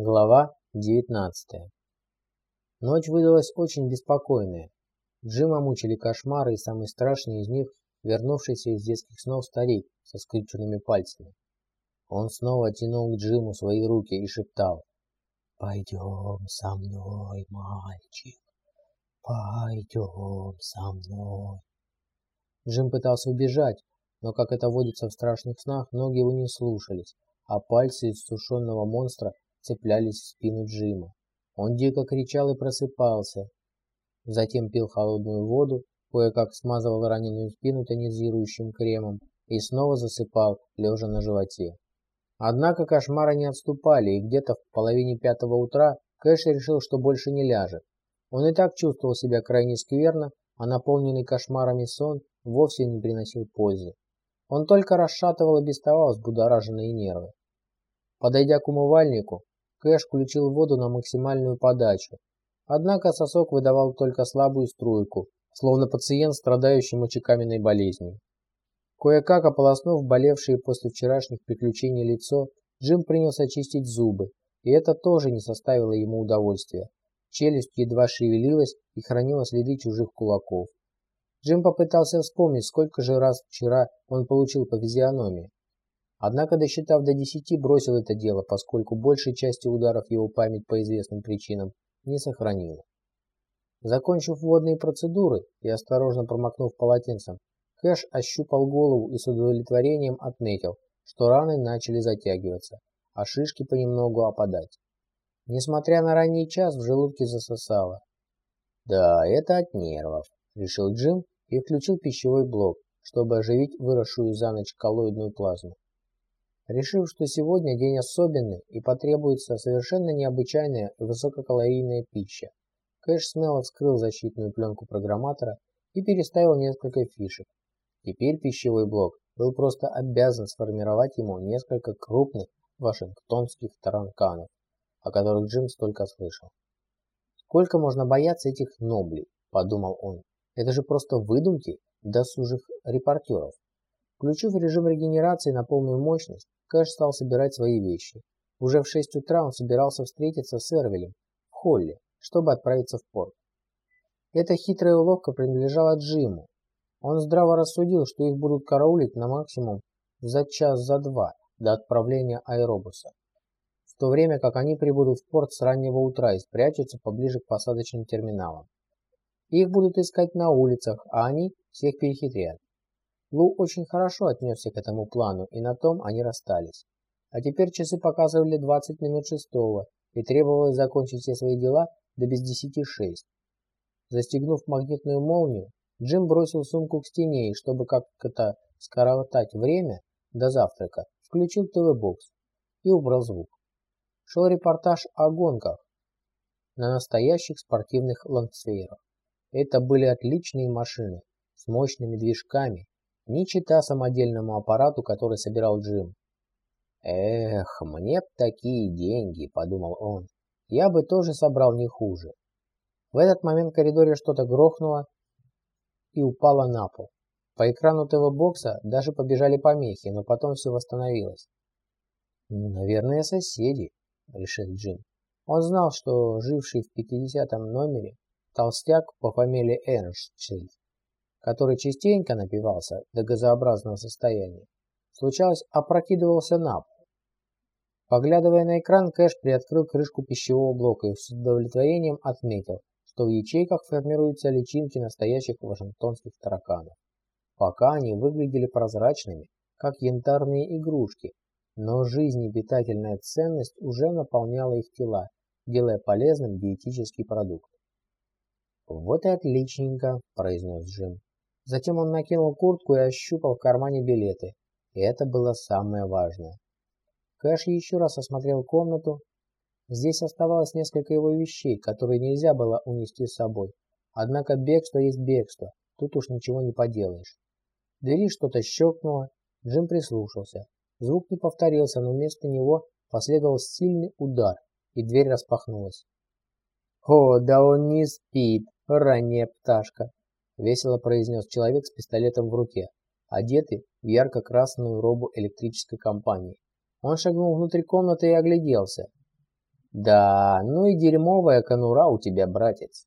Глава 19 Ночь выдалась очень беспокойная. Джима мучили кошмары, и самый страшный из них – вернувшийся из детских снов старик со скрюченными пальцами. Он снова тянул к Джиму свои руки и шептал «Пойдем со мной, мальчик, пойдем со мной». Джим пытался убежать, но, как это водится в страшных снах, ноги его не слушались, а пальцы из сушеного монстра цеплялись в спину Джима. Он дико кричал и просыпался. Затем пил холодную воду, кое-как смазывал раненую спину тонизирующим кремом и снова засыпал, лежа на животе. Однако кошмары не отступали, и где-то в половине пятого утра Кэш решил, что больше не ляжет. Он и так чувствовал себя крайне скверно, а наполненный кошмарами сон вовсе не приносил пользы. Он только расшатывал и без того взбудораженные нервы. Подойдя к умывальнику, Кэш включил воду на максимальную подачу. Однако сосок выдавал только слабую струйку, словно пациент, страдающий мочекаменной болезнью. Кое-как ополоснув болевшее после вчерашних приключений лицо, Джим принялся чистить зубы, и это тоже не составило ему удовольствия. Челюсть едва шевелилась и хранила следы чужих кулаков. Джим попытался вспомнить, сколько же раз вчера он получил по физиономии. Однако, досчитав до десяти, бросил это дело, поскольку большей части ударов его память по известным причинам не сохранила. Закончив водные процедуры и осторожно промокнув полотенцем, Кэш ощупал голову и с удовлетворением отметил, что раны начали затягиваться, а шишки понемногу опадать. Несмотря на ранний час, в желудке засосало. «Да, это от нервов», — решил Джим и включил пищевой блок, чтобы оживить выросшую за ночь коллоидную плазму. Решив, что сегодня день особенный и потребуется совершенно необычайная и высококалорийная пища, Кэш смело вскрыл защитную пленку программатора и переставил несколько фишек. Теперь пищевой блок был просто обязан сформировать ему несколько крупных вашингтонских таранканов, о которых Джим столько слышал. «Сколько можно бояться этих ноблей?» – подумал он. «Это же просто выдумки досужих репортеров». Включив режим регенерации на полную мощность, Кэш стал собирать свои вещи. Уже в 6 утра он собирался встретиться с Эрвелем в холле, чтобы отправиться в порт. Эта хитрая уловка принадлежала Джиму. Он здраво рассудил, что их будут караулить на максимум за час, за два до отправления аэробуса, в то время как они прибудут в порт с раннего утра и спрячутся поближе к посадочным терминалам. Их будут искать на улицах, а они всех перехитрят. Лу очень хорошо отнесся к этому плану, и на том они расстались. А теперь часы показывали 20 минут шестого, и требовалось закончить все свои дела до без десяти шесть. Застегнув магнитную молнию, Джим бросил сумку к стене и, чтобы как-то скоротать время до завтрака, включил ТВ-бокс и убрал звук. Шел репортаж о гонках на настоящих спортивных лангсфейрах. Это были отличные машины с мощными движками ни чита самодельному аппарату, который собирал Джим. «Эх, мне б такие деньги», — подумал он. «Я бы тоже собрал не хуже». В этот момент в коридоре что-то грохнуло и упало на пол. По экрану ТВ-бокса даже побежали помехи, но потом все восстановилось. «Наверное, соседи», — решил Джим. Он знал, что живший в 50-м номере толстяк по фамилии Эрнштейн который частенько напивался до газообразного состояния, случалось опрокидывался на пол. Поглядывая на экран, Кэш приоткрыл крышку пищевого блока и с удовлетворением отметил, что в ячейках формируются личинки настоящих вашингтонских тараканов. Пока они выглядели прозрачными, как янтарные игрушки, но жизнепитательная ценность уже наполняла их тела, делая полезным диетический продукт. «Вот и отличненько», – произнес Джим. Затем он накинул куртку и ощупал в кармане билеты. И это было самое важное. Кэш еще раз осмотрел комнату. Здесь оставалось несколько его вещей, которые нельзя было унести с собой. Однако бегство есть бегство, тут уж ничего не поделаешь. В двери что-то щелкнуло, Джим прислушался. Звук не повторился, но вместо него последовал сильный удар, и дверь распахнулась. «О, да он не спит, ранняя пташка!» Весело произнес человек с пистолетом в руке, одетый в ярко-красную робу электрической компании. Он шагнул внутрь комнаты и огляделся. Да, ну и дерьмовая конура у тебя, братец.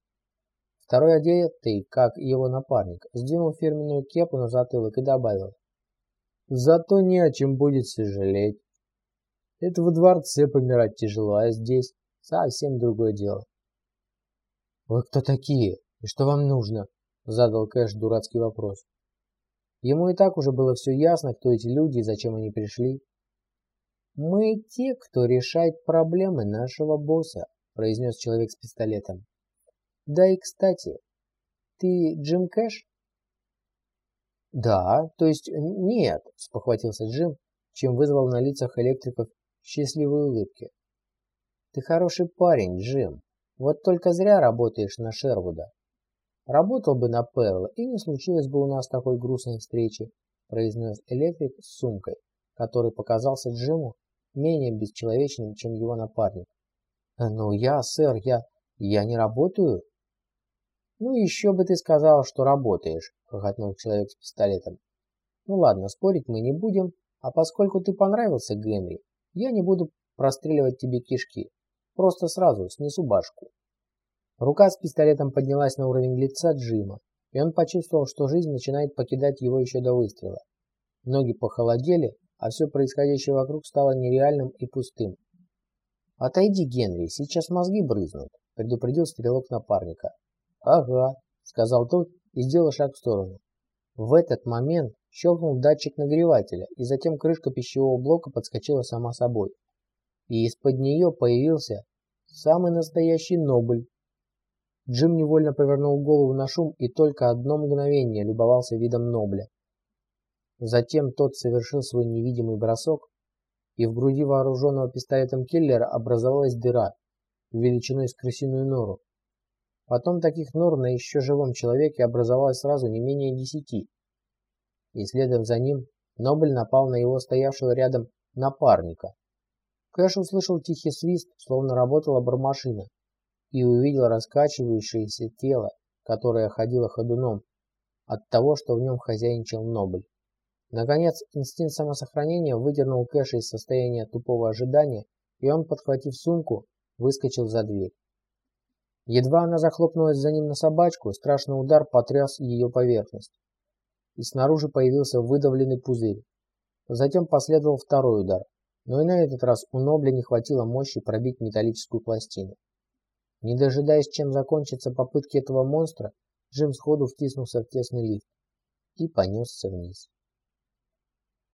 Второй одетый, как его напарник, сдвинул фирменную кепу на затылок и добавил. Зато не о чем будет сожалеть. Это во дворце помирать тяжело, а здесь совсем другое дело. «Вы кто такие? И что вам нужно?» Задал Кэш дурацкий вопрос. Ему и так уже было все ясно, кто эти люди и зачем они пришли. «Мы те, кто решает проблемы нашего босса», произнес человек с пистолетом. «Да и кстати, ты Джим Кэш?» «Да, то есть нет», спохватился Джим, чем вызвал на лицах электриков счастливые улыбки. «Ты хороший парень, Джим. Вот только зря работаешь на Шервуда. Работал бы на Перла, и не случилось бы у нас такой грустной встречи, произнес электрик с сумкой, который показался Джиму менее бесчеловечным, чем его напарник. «Ну я, сэр, я... я не работаю?» «Ну еще бы ты сказал, что работаешь», — хохотнул человек с пистолетом. «Ну ладно, спорить мы не будем, а поскольку ты понравился Генри, я не буду простреливать тебе кишки. Просто сразу снесу башку». Рука с пистолетом поднялась на уровень лица Джима, и он почувствовал, что жизнь начинает покидать его еще до выстрела. Ноги похолодели, а все происходящее вокруг стало нереальным и пустым. «Отойди, Генри, сейчас мозги брызнут», — предупредил стрелок напарника. «Ага», — сказал тот и сделал шаг в сторону. В этот момент щелкнул датчик нагревателя, и затем крышка пищевого блока подскочила сама собой. И из-под нее появился самый настоящий Нобль. Джим невольно повернул голову на шум и только одно мгновение любовался видом Нобля. Затем тот совершил свой невидимый бросок, и в груди вооруженного пистолетом киллера образовалась дыра величиной с крысиную нору. Потом таких нор на еще живом человеке образовалось сразу не менее десяти. И следом за ним Нобль напал на его стоявшего рядом напарника. Кэш услышал тихий свист, словно работала бормашина, и увидел раскачивающееся тело, которое ходило ходуном от того, что в нем хозяйничал Нобль. Наконец, инстинкт самосохранения выдернул Кэша из состояния тупого ожидания, и он, подхватив сумку, выскочил за дверь. Едва она захлопнулась за ним на собачку, страшный удар потряс ее поверхность. И снаружи появился выдавленный пузырь. Затем последовал второй удар, но и на этот раз у Нобля не хватило мощи пробить металлическую пластину. Не дожидаясь, чем закончатся попытки этого монстра, Джим сходу втиснулся в тесный лифт и понесся вниз.